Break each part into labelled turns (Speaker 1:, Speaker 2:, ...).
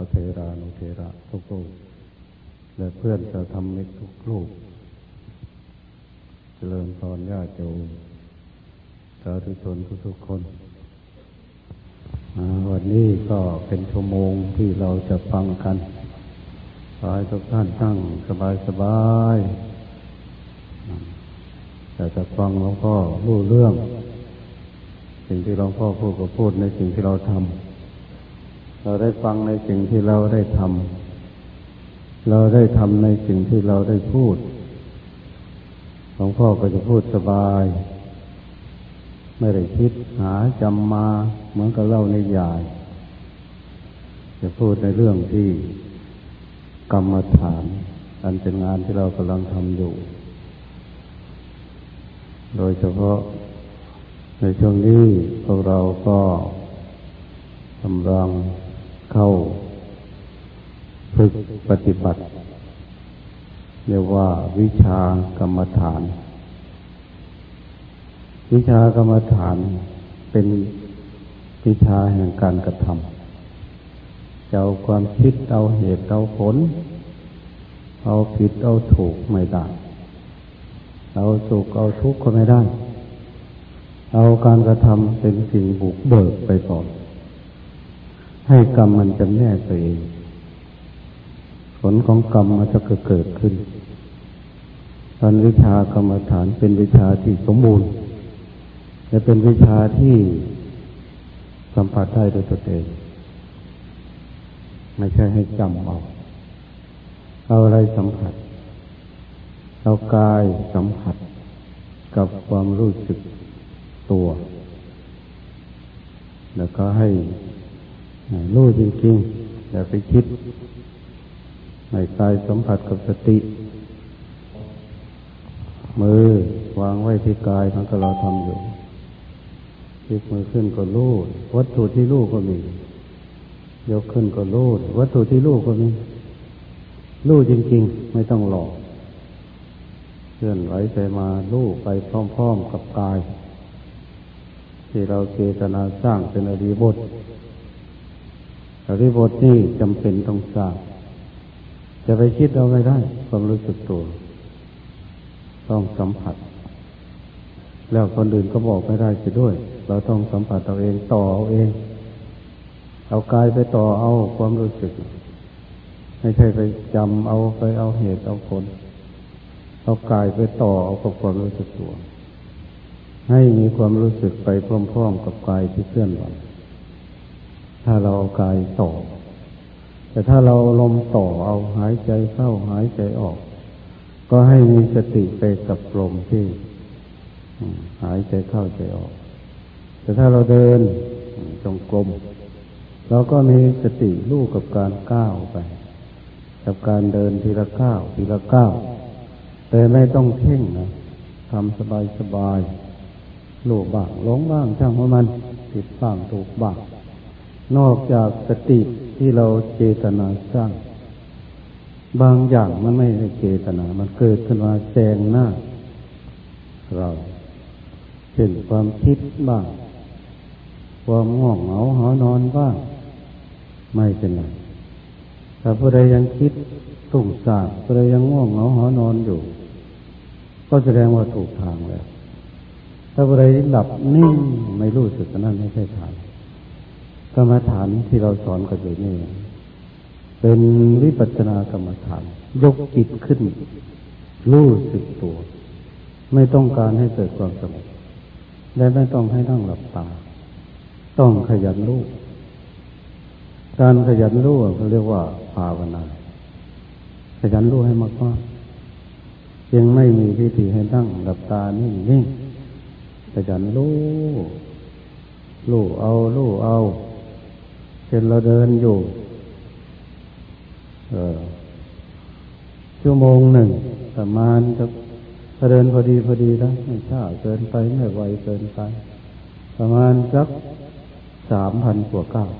Speaker 1: ระเทรานุเทระทุกลูกและเพื่อนจะทำมิตรทุกลูกเจริญพรญาติโยมสาธุชนทุกๆคนวันนี้ก็เป็นชั่วโมงที่เราจะฟังกันขอให้ทุกท่านตั้งสบายๆแต่จะฟังหลวงพ่อรู้เรื่อง สิ่งที่หลวงพ่อพูดก็พูดในสิ่งที่เราทำ เราได้ฟังในสิ่งที่เราได้ทำเราได้ทำในสิ่งที่เราได้พูดหลวงพ่อก็จะพูดสบาย ไม่ได้คิดหาจำมาเหมือนกับเล่าในยาย จะพูดในเรื่องที่กรรมฐาน อันเป็นงานที่เรากำลังทำอยู่ โดยเฉพาะในช่วงนี้พวกเราก็กำลัง เข้าฝึกปฏิบัติ เรียกว่าวิชากรรมฐาน วิชากรรมฐานเป็นวิชาแห่งการกระทำจะเอาความคิดเอาเหตุเอาผล เอาผิดเอาถูกไม่ได้ เอาสุขเอาทุกข์ก็ไม่ได้ เอาการกระทำเป็นสิ่งบุกเบิกไปก่อน ให้กรรมมันจำแนกตัวเอง ผลของกรรมมันจะเกิดขึ้นตอนวิชากรรมฐานเป็นวิชาที่สมบูรณ์จะเป็นวิชาที่สัมผัสได้โดยตัวเอง ไม่ใช่ให้จำเอา เอาอะไรสัมผัส เอากายสัมผัสกับความรู้สึกตัว แล้วก็ให้ รู้จริงๆ อย่าไปคิดให้กายสัมผัสกับสติ มือวางไว้ที่กายทั้งที่เราทำอยู่ยกมือขึ้นก็รูดวัตถุที่รูดก็มี ยกขึ้นก็รูดวัตถุที่รูดก็มีรูดจริง ๆ ไม่ต้องหลอกเคลื่อนไหวไปมาลูกไปพร้อม ๆ กับกาย ที่เราเจตนาสร้างเป็นอริบท ริบทนี่จำเป็นต้องสร้างจะไปคิดเอาไม่ได้ ความรู้สึกตัว ต้องสัมผัส แล้วคนอื่นก็บอกไม่ได้จะด้วย เราต้องสัมผัสตัวเองต่อเอาเอง เอากายไปต่อเอาความรู้สึก ไม่ใช่ไปจำเอาไปเอาเหตุเอาผล เอากายไปต่อเอากับความรู้สึกตัว ให้มีความรู้สึกไปพร้อมๆกับกายที่เคลื่อนไหว ถ้าเราเอากายต่อ แต่ถ้าเราลมต่อเอาหายใจเข้าหายใจออก ก็ให้มีสติไปกับลมที่หายใจเข้าใจออก แต่ถ้าเราเดินจงกรมเราก็มีสติลู่กับการก้าวไป กับการเดินทีละก้าวทีละก้าวแต่ไม่ต้องเพ่งนะทำสบายสบายลู่บ้างหลงบ้างช่างว่ามันผิดบ้างถูกบ้าง นอกจากสติที่เราเจตนาสร้าง บางอย่างมันไม่ได้เจตนา มันเกิดขึ้นมาแซงหน้า เราเช่นความคิดบ้าง ความง่วงเหงาหานอนบ้าง ไม่เป็นไรแต่ผู้ใดยังคิดตุ้งสางผู้ใดยังง่วงเหงาหานอนอยู่ ก็แสดงว่าถูกทางแล้ว ถ้าผู้ใดหลับนิ่งไม่รู้สึกนั่นไม่ใช่ทาง กรรมฐานที่เราสอนกันอยู่นี่เป็นวิปัสสนากรรมฐาน ยกจิตขึ้น รู้สึกตัว ไม่ต้องการให้เกิดความสงบและไม่ต้องให้นั่งหลับตา ต้องขยันรู้การขยันรู้เขาเรียกว่าภาวนา ขยันรู้ให้มากมายังไม่มีพิธีให้ตั้งหลับตานิ่งนิ่งขยันรู้รู้เอารู้เอาเช่นเราเดินอยู่ชั่วโมงหนึ่งประมาณจะเดินพอดีพอดีแล้วไม่ช้าเกินไปไม่ไวเกินไป ประมาณสักสามพันกว่าก้าว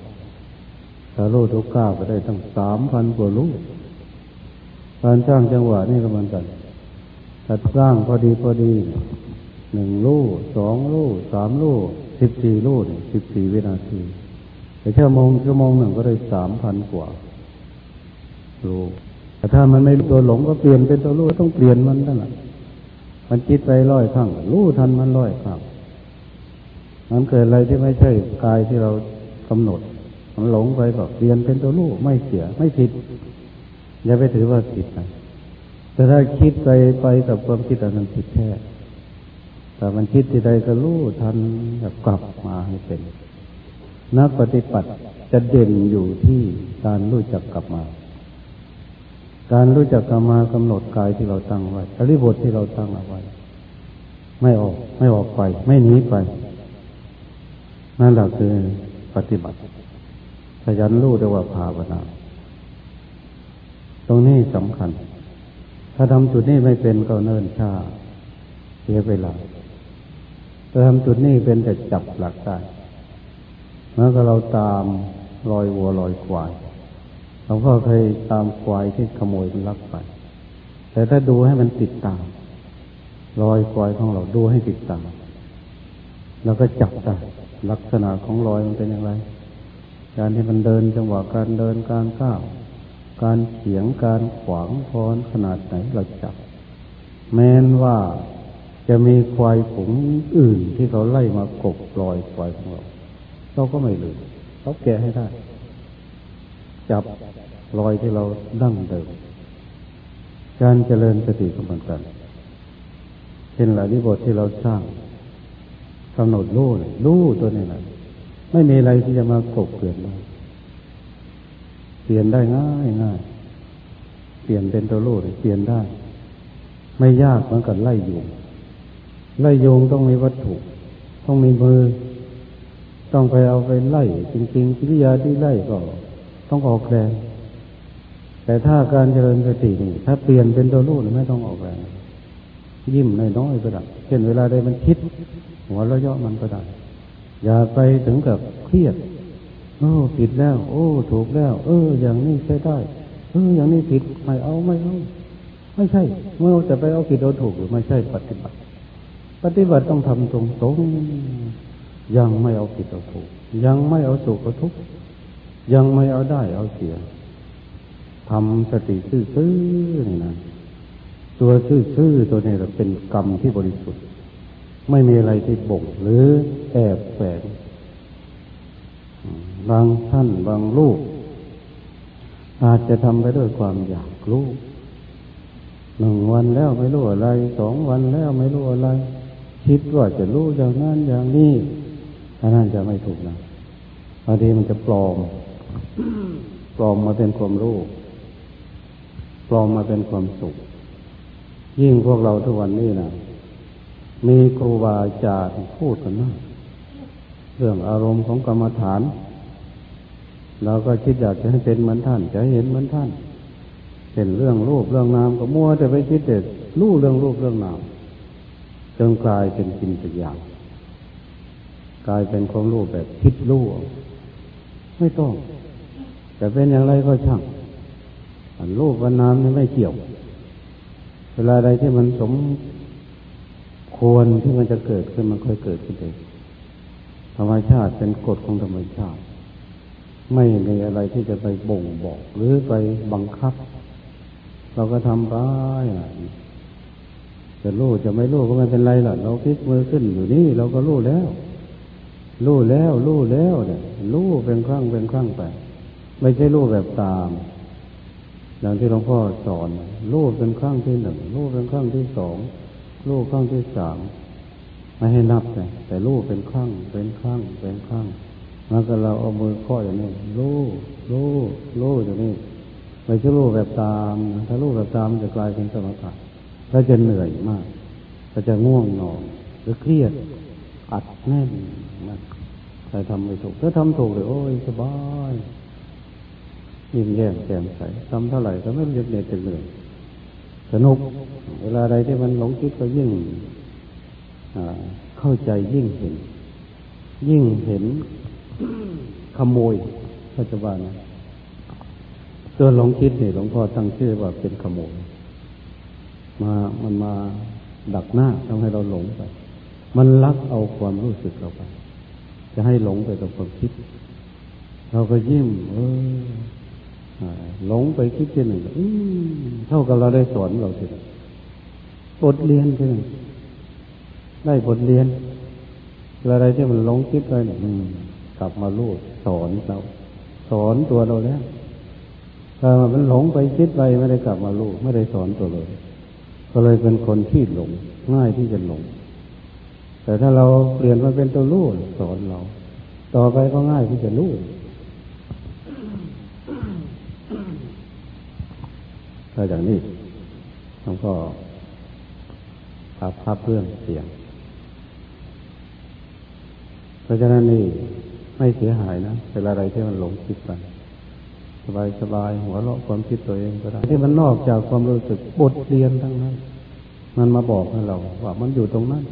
Speaker 1: ถ้าลูทุกก้าวก็ได้ตั้งสามพันกว่าลูกการสร้างจังหวะนี่ก็มือนกันถ้าสร้างพอดีพอดีหนึ่งลูกสองลูกสามลูกสิบสี่ลูกสิบสี่วินาที แต่ชั่วโมงชั่วโมงหนึ่งก็ได้สามพันกว่ารู้แต่ถ้ามันไม่ตัวหลงก็เปลี่ยนเป็นตัวรู้ต้องเปลี่ยนมันนั่นแหละมันคิดไปร้อยครั้งรู้ทันมันร้อยครั้งมันเกิดอะไรที่ไม่ใช่กายที่เรากำหนด มันหลงไปก็เปลี่ยนเป็นตัวรู้ไม่เสียไม่ผิดอย่าไปถือว่าผิดนะแต่ถ้าคิดไปไปกับความคิดอันนั้นผิดแท้แต่มันคิดที่ใดก็รู้ทันแบบกลับมาให้เป็น นักปฏิบัติจะเด่นอยู่ที่การรู้จักกลับมา การรู้จักกลับมากำหนดกายที่เราตั้งไว้อริบทที่เราตั้งเอาไว้ ไม่ออก ไม่ออกไป ไม่หนีไป นั่นแหละคือปฏิบัติขยันรู้ด้วยว่าภาวนา ตรงนี้สำคัญ ถ้าทำจุดนี้ไม่เป็นก็เนิ่นช้าเสียเวลาถ้าทำจุดนี้เป็นแต่จับหลักได้ เมื่อก็เราตามรอยวัวรอยควาย เราก็เคยตามควายที่ขโมยมันลักไป แต่ถ้าดูให้มันติดตาม รอยควายของเราดูให้ติดตามเราก็จับได้ลักษณะของรอยมันเป็นอย่างไร การที่มันเดินจังหวะการเดินการก้าว การเฉียงการขวางพรขนาดไหนเราจับ แม้นว่าจะมีควายผงอื่นที่เขาไล่มากบรอยควายของเรา เราก็ไม่ลืมเขาแกะให้ได้ จับรอยที่เราดั้งเดิม การเจริญสติก็เหมือนกันเช่นหลายนิบทที่เราสร้างกำหนดรู้รู้ตัวนี้แหละไม่มีอะไรที่จะมากบเกลื่อนได้เปลี่ยนได้ง่ายง่ายเปลี่ยนเป็นตัวรู้เปลี่ยนได้ ไม่ยากเหมือนกับไล่โยงไล่โยงต้องมีวัตถุ ต้องมีมือ ต้องไปเอาไปไล่ จริงๆกิริยาที่ไล่ก็ต้องออกแรง แต่ถ้าการเจริญสตินี่ถ้าเปลี่ยนเป็นตัวรู้ไม่ต้องออกแรงยิ้มน้อยๆก็ได้เช่นเวลาใดมันคิด หัวเราะเยาะมันก็ได้อย่าไปถึงกับเครียด โอ้ผิดแล้ว โอ้ ถูกแล้ว เออ อย่างนี้ใช้ได้ เออ อย่างนี้ผิดไม่เอาไม่เอาไม่ใช่ เมื่อจะไปเอาผิดเอาถูกหรือไม่ใช่ปฏิบัติ ปฏิบัติต้องทำตรงตรง ยังไม่เอาผิดเอาถูกยังไม่เอาสุขเอาทุกข์ยังไม่เอาได้เอาเสียทำสติซื่อๆนี่นะตัวซื่อๆตัวนี้เราเป็นกรรมที่บริสุทธิ์ ไม่มีอะไรที่บ่งหรือแอบแฝงบางท่านบางลูก อาจจะทำไปด้วยความอยากรู้หนึ่งวันแล้วไม่รู้อะไรสองวันแล้วไม่รู้อะไร คิดว่าจะรู้อย่างนั้นอย่างนี้ อันนั้นจะไม่ถูกนะบางทีมันจะปลอม ปลอมมาเป็นความรู้ ปลอมมาเป็นความสุข ยิ่งพวกเราทุกวันนี้นะมีครูบาอาจารย์พูดกันนะเรื่องอารมณ์ของกรรมฐาน เราก็คิดอยากจะให้เป็นเหมือนท่าน จะเห็นเหมือนท่านเห็นเรื่องรูปเรื่องนามก็มัวแต่ไปคิดเด็ดรู้เรื่องรูปเรื่องนามจนกลายเป็นกินเป็นอย่าง กลายเป็นความรู้แบบคิดรู้ไม่ต้องแต่เป็นอย่างไรก็ช่างอันรูปวันน้ำนี่ไม่เกี่ยว เวลาใดที่มันสมควรที่มันจะเกิดขึ้นมันค่อยเกิดขึ้นเองธรรมชาติเป็นกฎของธรรมชาติ ไม่มีอะไรที่จะไปบ่งบอก หรือไปบังคับ เราก็ทำไปจะรู้จะไม่รู้ก็ไม่เป็นไรหรอกเราพลิกมือขึ้นอยู่นี่เราก็รู้แล้ว รู้แล้วรู้แล้วเนี่ยรู้เป็นครั้งเป็นครั้งไป ไม่ใช่รู้แบบตามอย่างที่หลวงพ่อสอนรู้เป็นครั้งที่หนึ่งรู้เป็นครั้งที่สองรู้ครั้งที่สามไม่ให้นับเลยแต่รู้เป็นครั้งเป็นครั้งเป็นครั้งแล้วก็เราเอามือข้ออย่างนี้รู้รู้รู้อย่างนี้ไม่ใช่รู้แบบตาม ถ้ารู้แบบตามมันจะกลายเป็นสมถะแล้วจะเหนื่อยมาก ก็จะง่วงนอนหรือเครียดอัดแน่น นะใครทำไม่ถูก ถ้าทำถูกเลยโอ้ยสบายยิ้มแย้มแจ่มใสทำเท่าไหร่ก็ไม่เหน็ดเหนื่อยเหนื่อยสนุก เวลาใดที่มันหลงคิดก็ยิ่งเข้าใจยิ่งเห็น ยิ่งเห็นขโมยปัจจุบันนะตัวหลงคิดเนี่ยหลวงพ่อตั้งชื่อว่าเป็นขโมยมามันมาดักหน้าทำให้เราหลงไป มันลักเอาความรู้สึกเราไป จะให้หลงไปกับความคิด เราก็ยิ้มเออหลงไปคิดที่หนึ่งเท่ากับเราได้สอนเราทีบทเรียนที่หนึ่งได้บทเรียนอะไรที่มันหลงคิดไปเนี่ยกลับมาลูกสอนเรา สอนตัวเราแล้วถ้ามันหลงไปคิดไปไม่ได้กลับมาลูกไม่ได้สอนตัวเลย ก็เลยเป็นคนที่หลง ง่ายที่จะหลง แต่ถ้าเราเปลี่ยนมาเป็นตัวลูกสอนเรา ต่อไปก็ง่ายที่จะลูกถ้าอย่างนี้มันก็พับพับเรื่องเสียง เพราะฉะนั้นนี่ไม่เสียหายนะเป็นอะไรที่มันหลงคิดไปสบายสบายหัวเราะความคิดตัวเองก็ได้ที่มันนอกจากความรู้สึกบทเรียนทั้งนั้น มันมาบอกให้เราว่ามันอยู่ตรงนั้น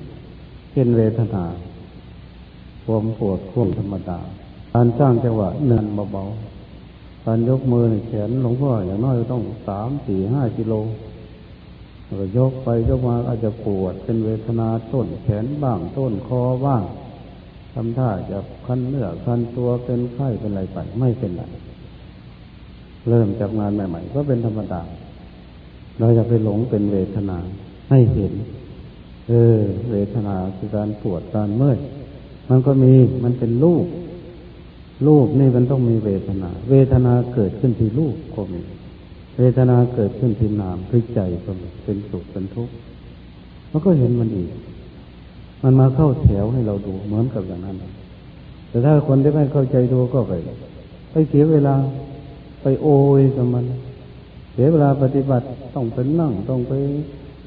Speaker 1: ช่นเวทนาความปวดข่วงธรรมดา การสร้างจังหวะเนินเบาๆการยกมือในแขนหลวงพ่ออย่างน้อยต้องสามสี่ห้ากิโลก็ยกไปยกมาอาจจะปวดเป็นเวทนาต้นแขนบ้างต้นคอบ้างทำท่าจะคันเนื้อคันตัวเป็นไข้เป็นอะไรไปไม่เป็นไรเริ่มจากงานใหม่ ๆ ก็เป็นธรรมดา เราจะไปหลงเป็นเวทนาให้เห็น เออ เวทนาคือการปวดการเมื่อยมันก็มีมันเป็นรูปรูปนี่มันต้องมีเวทนา เวทนาเกิดขึ้นที่รูปก็มี เวทนาเกิดขึ้นที่นามที่ใจก็มีเป็นสุขเป็นทุกข์มันก็เห็นมันอีก มันมาเข้าแถวให้เราดูเหมือนกับอย่างนั้น แต่ถ้าคนที่ไม่เข้าใจดูก็ไปไปเสียเวลาไปโอยกับมัน เสียเวลาปฏิบัติต้องไปนั่งต้องไป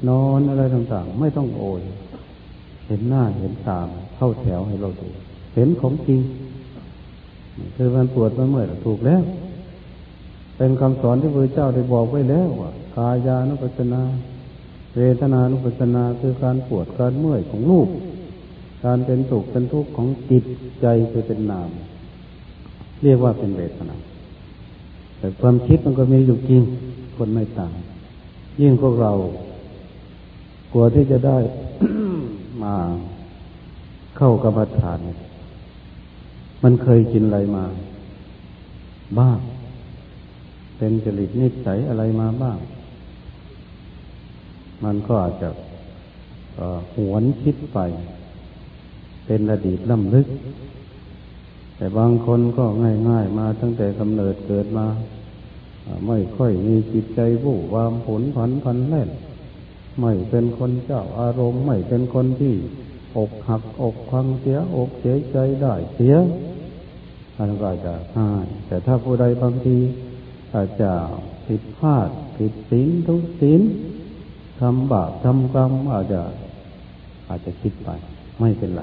Speaker 1: นอนอะไรต่างๆ ไม่ต้องโอย เห็นหน้าเห็นตาเข้าแถวให้เราดู เห็นของจริงคือมันปวดมันเมื่อยถูกแล้ว เป็นคำสอนที่พระเจ้าได้บอกไว้แล้วว่ากายานุปัสนา เวทนานุปัสนาคือการปวดการเมื่อยของรูป การเป็นสุขเป็นทุกข์ของจิตใจคือเป็นนาม เรียกว่าเป็นเวทนาแต่ความคิดมันก็มีอยู่จริงคนไม่ต่างยิ่งพวกเรา กลัวที่จะได้มาเข้ากรรมฐาน มันเคยกินอะไรมา บ้าง เป็นจริตนิสัยอะไรมาบ้าง มันก็อาจจะหวนคิดไป เป็นอดีตล่ำลึก แต่บางคนก็ง่ายๆมาตั้งแต่กำเนิดเกิดมา ไม่ค่อยมีจิตใจบู่วามผลผันพันแล่น ไม่เป็นคนเจ้าอารมณ์ ไม่เป็นคนที่ อกหักอกควังเสียอกเสียใจได้เสียอันก็จะง่ายแต่ถ้าผู้ใดบางทีอาจจะผิดพลาดผิดศีลทุกศีลทำบาปทำกรรมอาจจะอาจจะคิดไป ไม่เป็นไร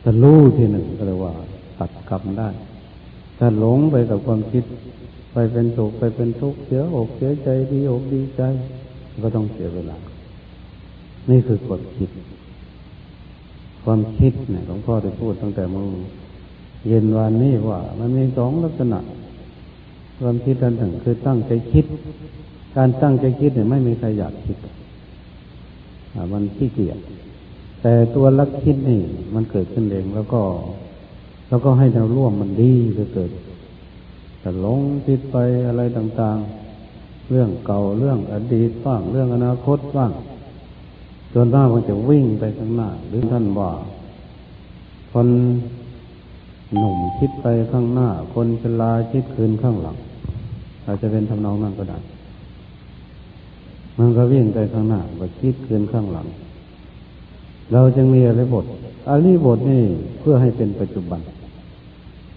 Speaker 1: แต่รู้ทีหนึ่งก็เลยว่าตัดกรรมได้ ถ้าหลงไปกับความคิด ไปเป็นสุขไปเป็นทุกข์เสียอกเสียใจดีอกดีใจ ก็ต้องเสียเวลา นี่คือความคิด ความคิดเนี่ยหลวงพ่อได้พูดตั้งแต่เมื่อเย็นวันนี้ว่า มันมีสองลักษณะ ความคิดอันหนึ่งคือตั้งใจคิด การตั้งใจคิดเนี่ยไม่มีใครอยากคิดมันขี้เกียจแต่ตัวลักคิดนี่ มันเกิดขึ้นเองแล้วก็ แล้วก็ให้เราร่วมมันดีจะเกิดแต่หลงคิดไปอะไรต่าง ๆ เรื่องเก่าเรื่องอดีตบ้างเรื่องอนาคตบ้างจนว่ามันจะวิ่งไปข้างหน้า หรือท่านว่า คนหนุ่มคิดไปข้างหน้า คนชราคิดคืนข้างหลัง อาจจะเป็นทำนองนั้นก็ได้มันก็วิ่งไปข้างหน้าก็คิดเกินข้างหลัง เราจึงมีอริบทอริบทนี่เพื่อให้เป็นปัจจุบัน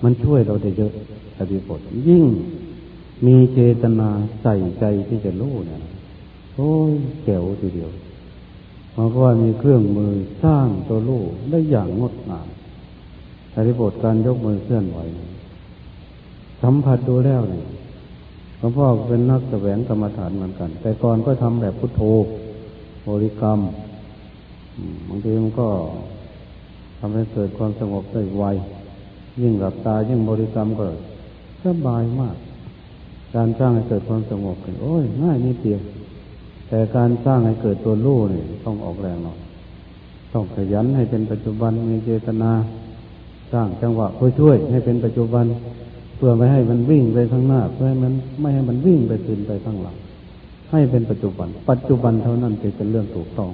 Speaker 1: มันช่วยเราได้เยอะอริบทยิ่ง มีเจตนาใส่ใจที่จะรู้เนี่ยโอ้ยแก้วทีเดียวเพราะว่ามีเครื่องมือสร้างตัวรู้ได้อย่างงดงามอริบทการยกมือเคลื่อนไหวสัมผัสดูแล้วเนี่ยหลวงพ่อเป็นนักแสวงกรรมฐานเหมือนกัน แต่ก่อนก็ทำแบบพุทโธบริกรรมบางทีมันก็ทำให้เกิดความสงบได้ไวยิ่งหลับตายิ่งบริกรรมก็สบายมาก การสร้างให้เกิดความสงบกันโอ้ยง่ายนิดเดียวแต่การสร้างให้เกิดตัวรู้นี่ต้องออกแรงหน่อยต้องขยันให้เป็นปัจจุบันมีเจตนา สร้างจังหวะเพื่อช่วยให้เป็นปัจจุบัน เพื่อไม่ให้มันวิ่งไปข้างหน้า เพื่อให้มันไม่ให้มันวิ่งไปคืนไปข้างหลัง ให้เป็นปัจจุบัน ปัจจุบันเท่านั้นจะเป็นเรื่องถูกต้อง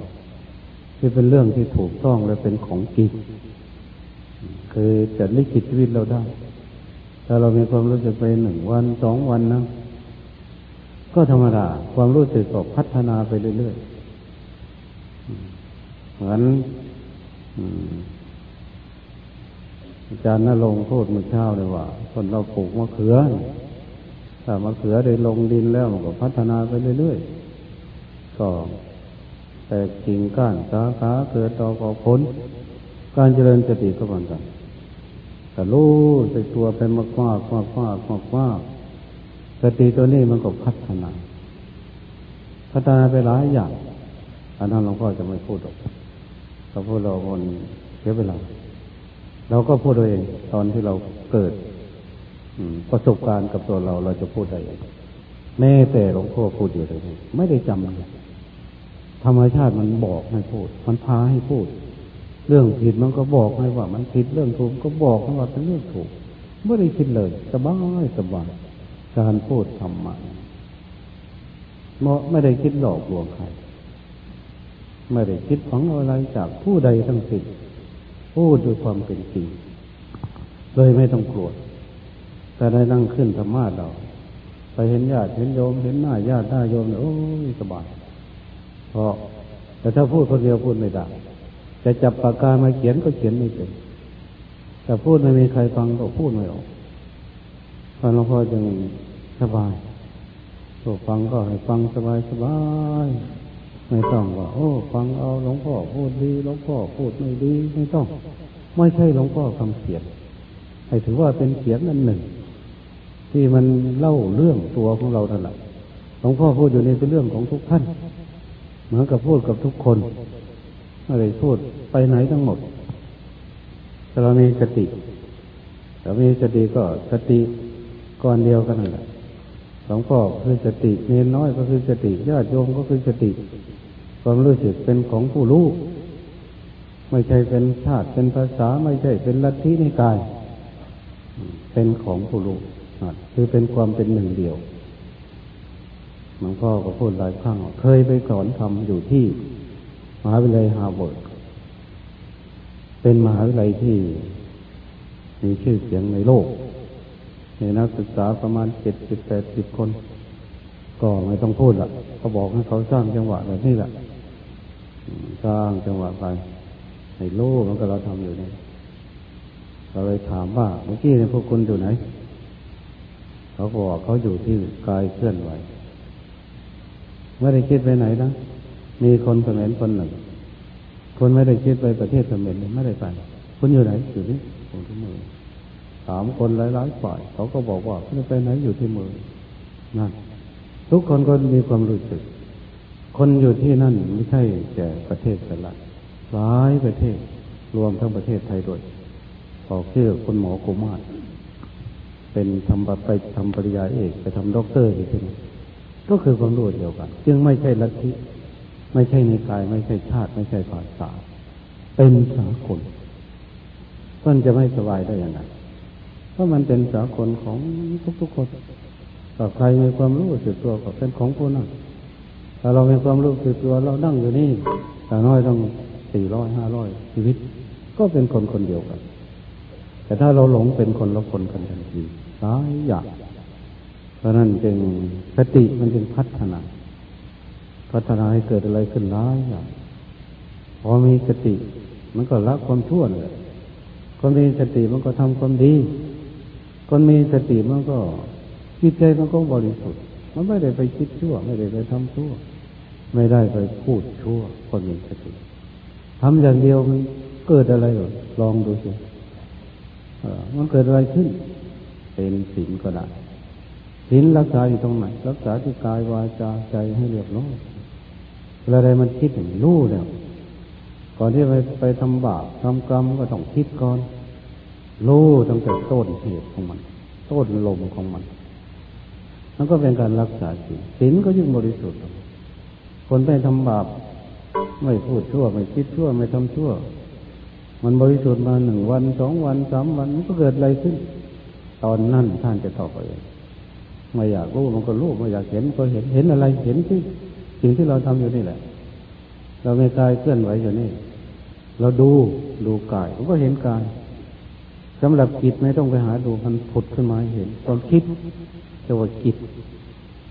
Speaker 1: ที่เป็นเรื่องที่ถูกต้องและเป็นของจริงคือจะลิขิตชีวิตเราได้ ถ้าเรามีความรู้สึกไปหนึ่งวันสองวันนะ ก็ธรรมดาความรู้สึกก็พัฒนาไปเรื่อยๆ เหมือนอาจารย์นรงพูดเมื่อเช้าเลยว่า คนเราปลูกมะเขือถ้ามะเขือได้ลงดินแล้วมันก็พัฒนาไปเรื่อยๆ ก็แต่กิ่งก้านสาขาเกิดต่อออผล การเจริญสติก็เหมือนกัน แต่รู้ใส่ตัวเป็นมากมากมากมากมากมาสติตัวนี้มันก็พัฒนา พัฒนาไปหลายอย่างอันนั้นหลวงพ่อจะไม่พูดหรอกเราพูดเราคนเสียเวลาเราก็พูดเอง ตอนที่เราเกิดประสบการณ์กับตัวเราเราจะพูดได้แม่แต่หลวงพ่อพูดอยู่เลยไม่ได้จำเลยธรรมชาติมันบอกให้พูด มันพาให้พูด เรื่องผิดมันก็บอกให้ว่า มันผิดเรื่องถูกก็บอกให้ว่าเป็นเรื่องถูกไม่ได้คิดเลย สบายสบายการพูดธรรมะเมื่อไม่ได้คิดหลอกลวงใครไม่ได้คิดฝังอะไรจากผู้ใดทั้งสิ้นพูดด้วยความเป็นจริงเลยไม่ต้องกลัวแต่ได้นั่งขึ้นธรรมะเราไปเห็นญาติเห็นโยมเห็นหน้าญาติหน้าโยมเนี่ยโอ้ยสบายเพราะแต่ถ้าพูดคนเดียวพูดไม่ได้ จะจับปากกามาเขียนก็เขียนไม่เป็นแต่พูดไม่มีใครฟังก็พูดไม่ออกฟังหลวงพ่อจึงสบายตัวฟังก็ให้ฟังสบายสบายไม่ต้องว่าโอ้ ฟังเอาหลวงพ่อพูดดีหลวงพ่อพูดไม่ดีไม่ต้อง ไม่ใช่หลวงพ่อคำเขียนให้ถือว่าเป็นเสียงอันหนึ่ง ที่มันเล่าเรื่องตัวของเรานั่นแหละหลวงพ่อพูดอยู่ในเป็นเรื่องของทุกท่าน เหมือนกับพูดกับทุกคน ไม่ได้พูดไปไหนทั้งหมดแต่เรามีสติเรามีสติก็สติก่อนเดียวกันนั่นแหละหลวงพ่อคือสติเนนน้อยก็คือสติญาติโยมก็คือสติ ความรู้สึกเป็นของผู้รู้ไม่ใช่เป็นชาติเป็นภาษาไม่ใช่เป็นลัทธิในกาย เป็นของผู้รู้คือเป็นความเป็นหนึ่งเดียวหลวงพ่อก็พูดหลายครั้งเคยไปสอนทำอยู่ที่ มหาวิทยาลัยฮาร์วาร์ดเป็นมหาวิทยาลัยที่มีชื่อเสียงในโลกมีนักศึกษาประมาณเจ็ดสิบแปดสิบคน ก็ไม่ต้องพูดละเขาบอกให้เขาสร้างจังหวะแบบนี้แหละสร้างจังหวะไป ในโลกมันก็เราทำอยู่เนี่ยเราเลยถามว่าเมื่อกี้เนี่ยพวกคุณอยู่ไหน เขาบอกเขาอยู่ที่กายเคลื่อนไหวไม่ได้คิดไปไหนนะ มีคนเขมรคนหนึ่ง คนไม่ได้คิดไปประเทศเขมรไม่ได้ไปคุณอยู่ไหนอยู่นี่ผมที่มือถามคนหลายๆฝ่ายเขาก็บอกว่าคุณไปไหนอยู่ที่มือนั่นทุกคนก็มีความรู้สึก คนอยู่ที่นั่นไม่ใช่แต่ประเทศแต่ละหลายประเทศ รวมทั้งประเทศไทยด้วยออชื่อคุณหมอกุมาศเป็นทำไปทำปริญญาเอก ไปทำด็อกเตอร์ที่นี่ก็คือความรู้เดียวกัน จึงไม่ใช่ลัทธิ ไม่ใช่นิกาย ไม่ใช่ชาติ ไม่ใช่ภาษา เป็นสากลท่านจะไม่สบายได้ยังไงเพราะมันเป็นสากลของทุกๆคนถ้าใครมีความรู้สึกตัวก็เป็นของคนนั้นถ้าเรามีความรู้สึกตัวเรานั่งอยู่นี่แต่น้อยต้องสี่ร้อยห้าร้อยชีวิต ก็เป็นคนคนเดียวกัน แต่ถ้าเราหลงเป็นคนละคนกันทันทีหลายอย่างเพราะนั้นจึงสติมันจึงพัฒนา พัฒนาให้เกิดอะไรขึ้นร้ายอย่างพอมีสติ มันก็ละความชั่วเลยคนมีสติมันก็ทำความดี คนมีสติมันก็จิตใจมันก็บริสุทธิ์ มันไม่ได้ไปคิดชั่ว ไม่ได้ไปทำชั่ว ไม่ได้ไปพูดชั่ว คนมีสติทำอย่างเดียวมันเกิดอะไรหรอลองดูสิมันเกิดอะไรขึ้น เป็นศีลก็ได้ศีลรักษาอยู่ตรงไหนรักษาที่กายวาจาใจให้เรียบร้อย อะไรมันคิดอย่างรู้แล้วก่อนที่ไปไปทำบาปทำกรรมก็ต้องคิดก่อนรู้ตั้งแต่ต้นเหตุของมัน ต้นลมของมันนั่นก็เป็นการรักษาศีลศีลก็ยิ่งบริสุทธิ์ คนไปทำบาปไม่พูดชั่ว ไม่คิดชั่ว ไม่ทำชั่ว มันบริสุทธิ์มาหนึ่งวันสองวันสามวันมันก็เกิดอะไรขึ้น ตอนนั้นท่านจะตอบเองไม่อยากรู้มันก็รู้ไม่อยากเห็นก็เห็นเห็นอะไรเห็นที่ สิ่งที่เราทำอยู่นี่แหละ เราไม่กายเคลื่อนไหวอยู่นี่ เราดูดูกายมันก็เห็นกายสำหรับจิตไม่ต้องไปหาดูมันผุดขึ้นมาเห็นตอนคิดจะว่าจิต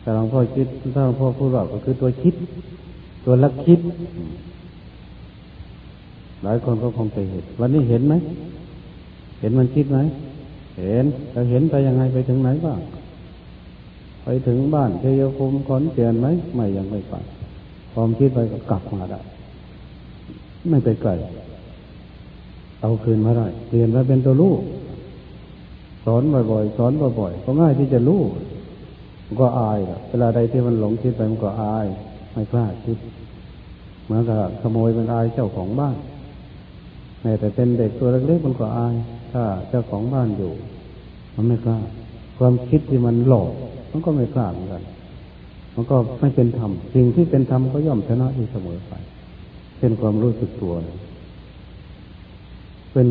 Speaker 1: แต่หลวงพ่อคิดถ้าหลวงพ่อพูดว่าก็คือตัวคิด ตัวลักคิด หลายคนก็คงไปเห็น วันนี้เห็นไหม เห็นมันคิดไหม เห็นเราเห็นไปยังไงไปถึงไหนบ้าง ไปถึงบ้านเทยภูมิขอนเกียนไหมไม่ยังไม่ไปความคิดไปก็กลับมาได้ไม่ไปไกลเอาคืนมาได้เรียนมาเป็นตัวลูก สอนบ่อยๆสอนบ่อยๆก็ง่ายที่จะรู้ก็อายเวลาใดที่มันหลงคิดไปมันก็อาย ไม่กล้าคิดเหมือนกับขโมยมันอายเจ้าของบ้านแม้แต่เป็นเด็กตัวเล็กๆมันก็อาย ถ้าเจ้าของบ้านอยู่ มันไม่กล้าความคิดที่มันหลอก มันก็ไม่กล้าเหมือนกัน มันก็ไม่เป็นธรรมสิ่งที่เป็นธรรมก็ย่อมชนะอยู่เสมอไปเป็นความรู้สึกตัว เป็น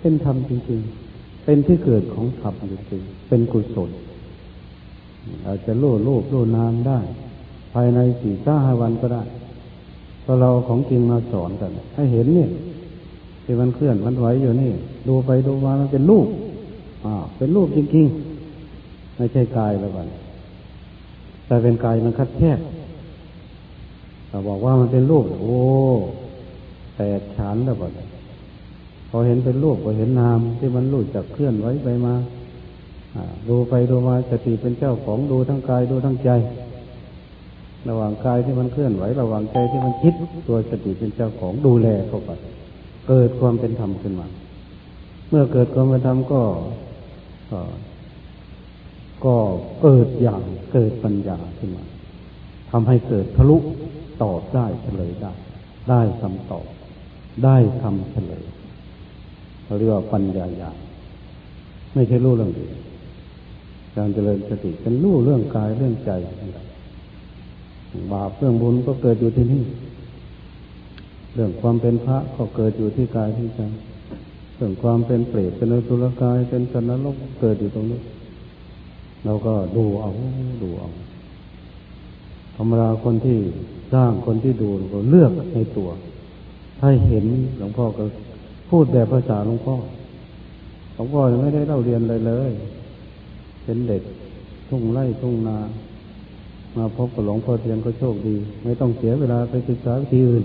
Speaker 1: เป็นธรรมจริงๆ เป็นที่เกิดของธรรมจริงๆ เป็นกุศลอาจจะรู้รูปรู้นามได้ ภายในสี่ห้าวันก็ได้พอเราของจริงมาสอนกัน ให้เห็นเนี่ยที่มันเคลื่อนมันไหวอยู่นี่ ดูไปดูมามันเป็นรูปอ่าเป็นรูปจริงๆ ไม่ใช่กายแล้วกันแต่เป็นกายมันคัดแคบแต่บอกว่ามันเป็นรูปโอ้แตกฉานแล้วก่อนพอเห็นเป็นรูปพอเห็นนามที่มันรู้จักเคลื่อนไหวไปมาดูไปดูมาสติเป็นเจ้าของดูทั้งกายดูทั้งใจ ระหว่างกายที่มันเคลื่อนไหว ระหว่างใจที่มันคิดตัวสติเป็นเจ้าของดูแลเข้าไปเกิดความเป็นธรรมขึ้นมา เมื่อเกิดความเป็นธรรมก็ ก็เกิดอย่างเกิดปัญญาขึ้นมาทำให้เกิดทะลุตอบได้เฉลยได้ ได้คำตอบ ได้คำเฉลยเขาเรียกว่าปัญญาญาไม่ใช่รู้เรื่องอื่นการเจริญสติเป็นรู้เรื่องกายเรื่องใจบาปเรื่องบุญก็เกิดอยู่ที่นี่ เรื่องความเป็นพระก็เกิดอยู่ที่กายที่ใจเรื่องความเป็นเปรตเป็นอสุรกายเป็นสันนรกเกิดอยู่ตรงนี้ เราก็ดูเอาดูเอาธรรมดาคนที่สร้างคนที่ดูก็เลือกในตัว ถ้าเห็นหลวงพ่อก็พูดแบบภาษาหลวงพ่อหลวงพ่อไม่ได้เล่าเรียนเลยเลยเป็นเด็กทุ่งไร่ทุ่งนา มาพบกับหลวงพ่อเทียนก็โชคดี ไม่ต้องเสียเวลาไปศึกษาที่อื่น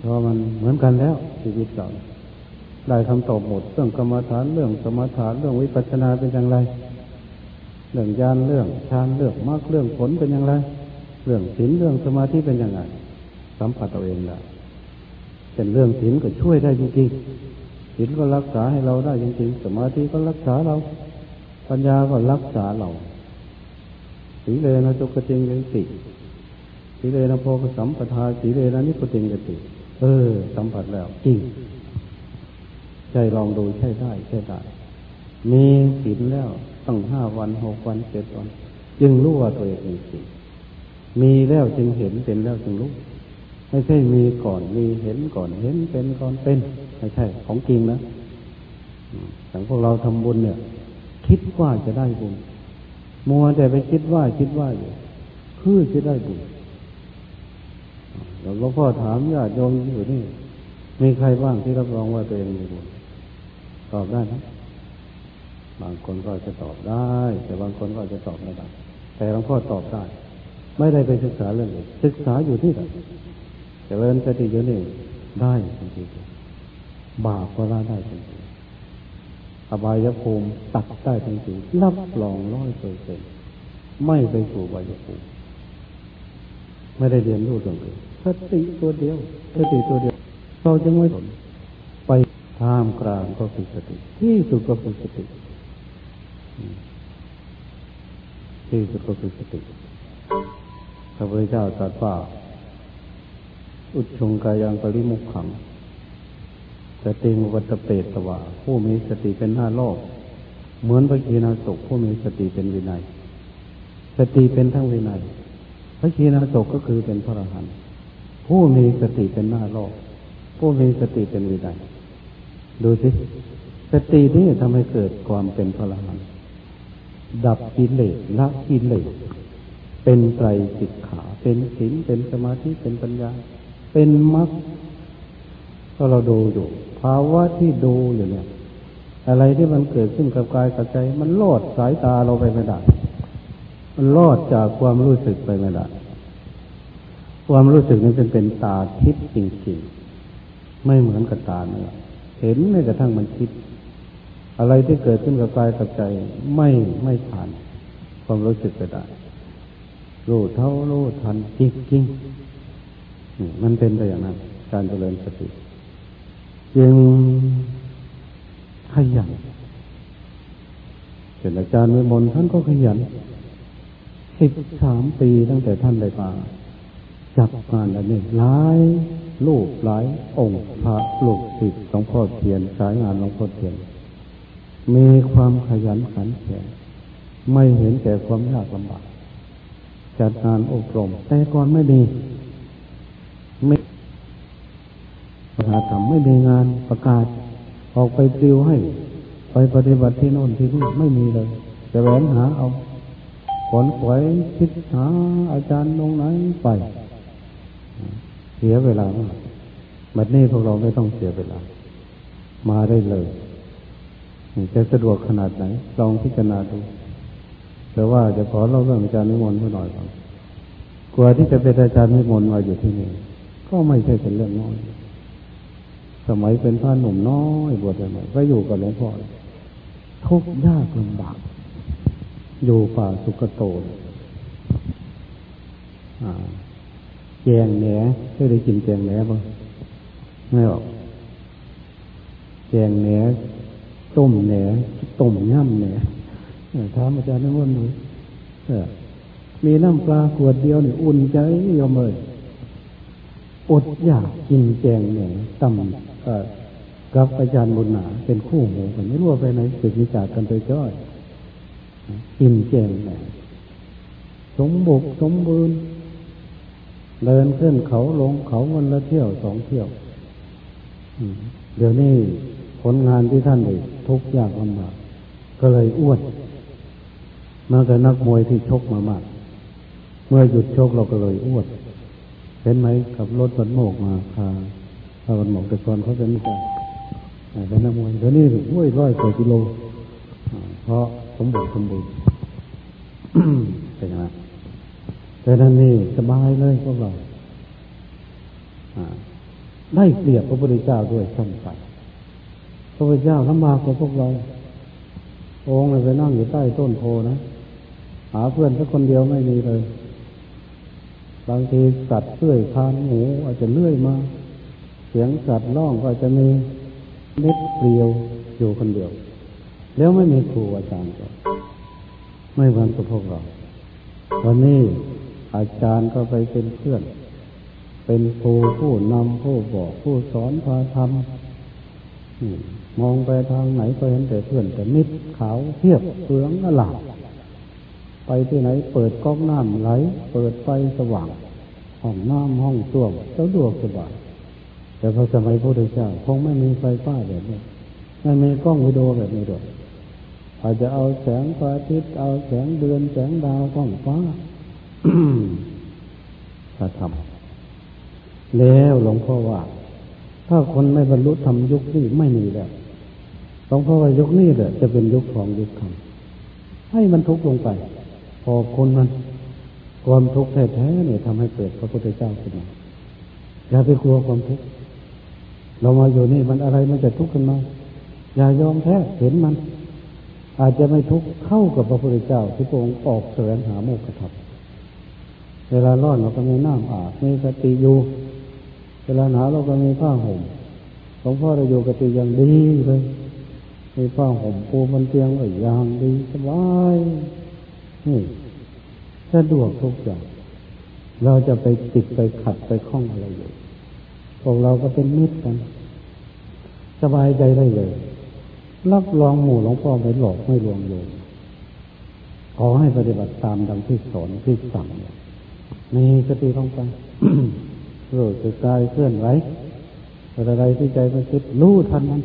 Speaker 1: เพราะมันเหมือนกันแล้วชีวิตเราได้คำตอบหมดเรื่องกรรมฐานเรื่องสมถานเรื่องวิปัสสนาเป็นอย่างไร เรื่องญาณเรื่องฌานเรื่องมรรคเรื่องผลเป็นอย่างไร เรื่องศีลเรื่องสมาธิเป็นอย่างไรสัมผัสตัวเองแล้วเป็นเรื่องศีลก็ช่วยได้จริงๆศีลก็รักษาให้เราได้จริงๆ สมาธิก็รักษาเรา ปัญญาก็รักษาเราสีเลนะจุกติงยติสีเลนะโพกสัมปทาสีเลนะนิพติงยติ เออ สัมผัสแล้วจริงใจลองดูใช่ได้ใช่ได้มีศีลแล้ว ตั้งห้าวันหกวันเจ็ดวัน จึงรู้ว่าตัวเองมีศีลมีแล้วจึงเห็นเป็นแล้วจึงรู้ ไม่ใช่มีก่อนมีเห็นก่อนเห็นเป็นก่อนเป็นไม่ใช่ ของจริงนะอย่างพวกเราทำบุญเนี่ย คิดว่าจะได้บุญมัวแต่ไปคิดว่าคิดว่าอยู่คือจะได้บุญหลวงพ่อถามญาติโยมอยู่นี่มีใครบ้างที่รับรองว่าตัวเองมีบุญตอบได้นะ บางคนก็จะตอบได้ แต่บางคนก็จะตอบไม่ได้ แต่หลวงพ่อตอบได้ ไม่ได้ไปศึกษาเรื่องอื่นศึกษาอยู่ที่ไหนแต่เริญสติอยู่นี่ได้จริงๆบาปก็ละได้จริงอบายภูมิตัดได้จริงๆรับรองร้อยเปอร์เซ็นไม่ไปสู่อบายภูมิไม่ได้เรียนรู้ตรงนี้สติตัวเดียวสติตัวเดียว เราจึงไม่สนไปท่ามกลางก็คือสติ ที่สุดก็คือสติ ที่สุดก็คือสติพระพุทธเจ้าตรัสว่า อุชงกายังปริมุขขังสติมวัตเปตตวาผู้มีสติเป็นหน้าโลก เหมือนพระกีนาศกผู้มีสติเป็นวินัย สติเป็นทั้งวินัย พระกีนาศกก็คือเป็นพระอรหันต์ผู้มีสติเป็นหน้าโลก ผู้มีสติเป็นวินัย ดูสิสตินี่ทำให้เกิดความเป็นพลัง ดับกิเลสละกิเลสเป็นไตรสิกขาเป็นศีลเป็นสมาธิเป็นปัญญา เป็นมรรคก็เราดูอยู่ ภาวะที่ดูอยู่เนี่ย อะไรที่มันเกิดขึ้นกับกายกับใจ มันลอดสายตาเราไปไม่ได้ มันลอดจากความรู้สึกไปไม่ได้ความรู้สึกนี้เป็นเป็นตาทิพย์จริงๆ ไม่เหมือนกับตาเนื้อเห็นไม่กระทั่งมันคิด อะไรที่เกิดขึ้นกับกายกับใจไม่ไม่ผ่านความรู้สึกไปได้รู้เท่ารู้ทันจริงจริงมันเป็นไปอย่างนั้นการเจริญสติจึงขยันเป็นอาจารย์วิมลท่านก็ขยันสิบสามปีตั้งแต่ท่านได้มาจับงานแล้วนี่หลายลูกหลายองค์พระลูกศิษย์หลวงพ่อเทียนสายงานหลวงพ่อเทียน มีความขยันขันแข็งไม่เห็นแต่ความยากลำบากจัดงานอบรม แต่ก่อนไม่ดี ไม่มหาธรรมไม่มีงานประกาศ ออกไปติวให้ ไปปฏิบัติที่โน่นที่นี่ไม่มีเลยจะแหวนหาเอาขนขวยคิดหาอาจารย์ตรงไหนไป เสียเวลามากบัดนี้พวกเราไม่ต้องเสียเวลา มาได้เลย จะสะดวกขนาดไหน ลองพิจารณาดู แต่ว่าจะขอเล่าเรื่องอาจารย์นิมนต์เพื่อหน่อยก่อนกว่าที่จะเป็นอาจารย์นิมนต์มาอยู่ที่นี่ ก็ไม่ใช่เป็นเรื่องน้อย สมัยเป็นพระหนุ่มน้อยบวชใหม่ก็อยู่กับหลวงพ่อทุกข์ยากลำบาก อยู่ป่าสุกโตแกงแหนเคยได้กินแกงแหนบ้างไม่ออกแกงแหน ต้มแหนต้มย่ำแหนถามอาจารย์นั่นว่าหนูมีน้ำปลาขวดเดียวนี่อุ่นใจยอมเลยอดอยากกินแกงแหนต่ำกับอาจารย์บุญหนาเป็นคู่หูกันไม่รู้ว่าไปไหนสึกนิจากันไปจ้อยกินแกงแหนสมบุกสมบูรณ์เดินขึ้นเขาลงเขาวันละเที่ยวสองเที่ยวเดี๋ยวนี้ผลงานที่ท่านเลย ทุกอย่างลำบากก็เลยอ้วนมากับนักมวยที่ชกมามาก เมื่อหยุดชกเราก็เลยอ้วนเห็นไหมกับรถบรรโมกมาคาถ้าบรรโมกแต่ก่อนเขาจะไม่ได้เป็นนักมวยเดี๋ยวนี้อ้วยร้อยกว่ากิโล เพราะสมบูรณ์สมบูรณ์เป็นไงแต่นั่นนี่สบายเลยพวกเราได้เปรียบพระพุทธเจ้าด้วยซ้ำไป พระพุทธเจ้าลำบากกว่าพวกเราองค์ไปนั่งอยู่ใต้ต้นโพนะหาเพื่อนสักคนเดียวไม่มีเลย บางทีสัตว์เลื่อยคานหมูอาจจะเลื่อยมา เสียงสัตว์ร้องก็อาจจะมีเล็ดเปลี่ยวอยู่คนเดียว แล้วไม่มีครูอาจารย์ก็ไม่เหมือนกับพวกเราวันนี้อาจารย์ก็ไปเป็นเพื่อน เป็นครูผู้นำผู้บอกผู้สอนพาทำ มองไปทางไหนก็เห็นแต่เพื่อนแต่มิดขาวเทียบเปลืองอลาบไปที่ไหนเปิดก๊อกน้ำไหล เปิดไฟสว่างห้องน้ำห้องส้วมเจ้าดวกสบายแต่พอสมัยพระพุทธเจ้าคงไม่มีไฟฟ้าแบบนี้ไม่มีกล้องวิดีโอแบบนี้ด้วยอาจจะเอาแสงพระอาทิตย์เอาแสงเดือนแสงดาวกล้องฟ้าพระธรรมแล้วหลวงพ่อว่า ถ้าคนไม่บรรลุธรรมยุคนี้ไม่มีแล้วหลวงพ่อว่ายุคนี้แหละจะเป็นยุคของยุคธรรมให้มันทุกข์ลงไป พอคนมันความทุกข์แท้ๆเนี่ยทำให้เกิดพระพุทธเจ้าขึ้นมาอย่าไปกลัวความทุกข์เรามาอยู่นี่มันอะไรมันจะทุกข์ขึ้นมาอย่ายอมแพ้เห็นมัน อาจจะไม่ทุกข์เข้ากับพระพุทธเจ้าที่พระองค์ออกแสวงหาโมกขธรรมเวลาร้อนเราก็มีน้ำอาบมีสติอยู่ เวลาหนาวเราก็มีผ้าห่มหลวงพ่อเราอยู่กติอย่างดีเลยมีผ้าห่มปูบนเตียงออย่างดีสบายนี่สะดวกทุกอย่างเราจะไปติดไปขัดไปคล้องอะไรอยู่พวกเราก็เป็นมิตรกัน สบายใจได้เลย รับรองหมู่หลวงพ่อไม่หลอกไม่ลวงโยมขอให้ปฏิบัติตามดังที่สอนที่สั่งมีสติต้องไป รู้สึกกายเคลื่อนไหวอะไรที่ใจมันคิดรู้ทันมัน